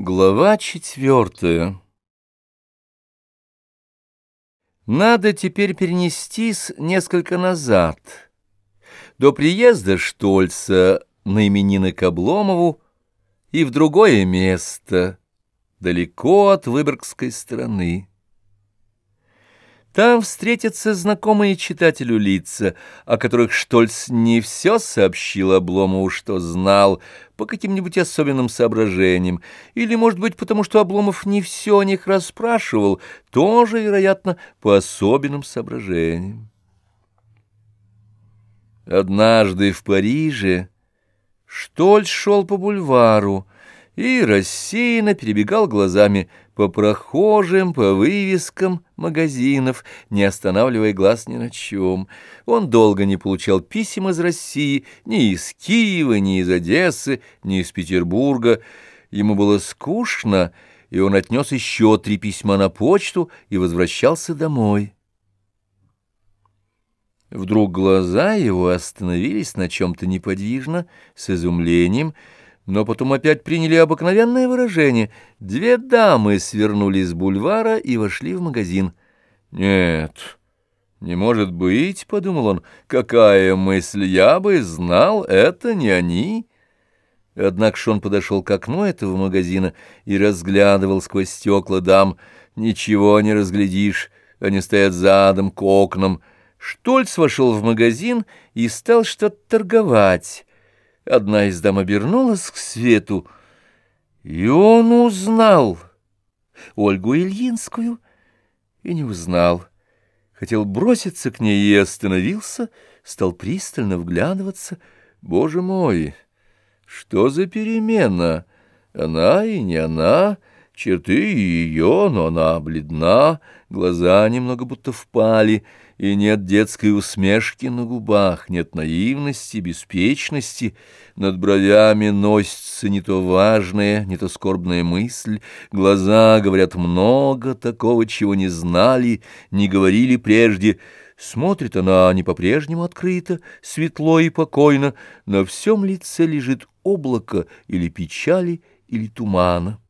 Глава четвертая Надо теперь перенестись несколько назад, до приезда Штольца на именины к Обломову и в другое место, далеко от Выборгской стороны. Там встретятся знакомые читателю лица, о которых Штольц не все сообщил Обломову, что знал, по каким-нибудь особенным соображениям, или, может быть, потому что Обломов не все о них расспрашивал, тоже, вероятно, по особенным соображениям. Однажды в Париже Штольц шел по бульвару, и рассеянно перебегал глазами по прохожим, по вывескам магазинов, не останавливая глаз ни на чем. Он долго не получал писем из России, ни из Киева, ни из Одессы, ни из Петербурга. Ему было скучно, и он отнес еще три письма на почту и возвращался домой. Вдруг глаза его остановились на чем-то неподвижно, с изумлением, но потом опять приняли обыкновенное выражение. Две дамы свернули с бульвара и вошли в магазин. «Нет, не может быть», — подумал он, — «какая мысль, я бы знал, это не они». Однако ж он подошел к окну этого магазина и разглядывал сквозь стекла дам. Ничего не разглядишь, они стоят задом к окнам. Штольц вошел в магазин и стал что-то торговать. Одна из дам обернулась к свету, и он узнал Ольгу Ильинскую и не узнал. Хотел броситься к ней и остановился, стал пристально вглядываться. Боже мой, что за перемена? Она и не она, черты ее, но она бледна, глаза немного будто впали — и нет детской усмешки на губах, нет наивности, беспечности, над бровями носится не то важная, не то скорбная мысль, глаза говорят много такого, чего не знали, не говорили прежде, Смотрит она не по-прежнему открыто, светло и покойно, на всем лице лежит облако или печали, или тумана.